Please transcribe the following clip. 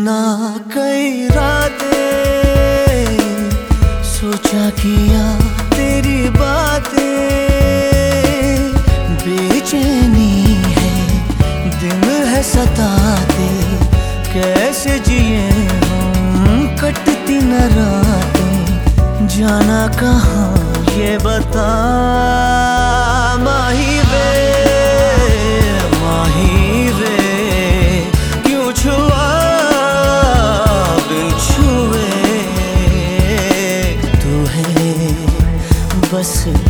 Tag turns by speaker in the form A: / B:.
A: बिना कई रातें, सोचा किया तेरी बातें। बेचैनी है, दिन है सताते। कैसे जिए हम, कटती न रातें। जाना कहाँ, ये बता। pursue.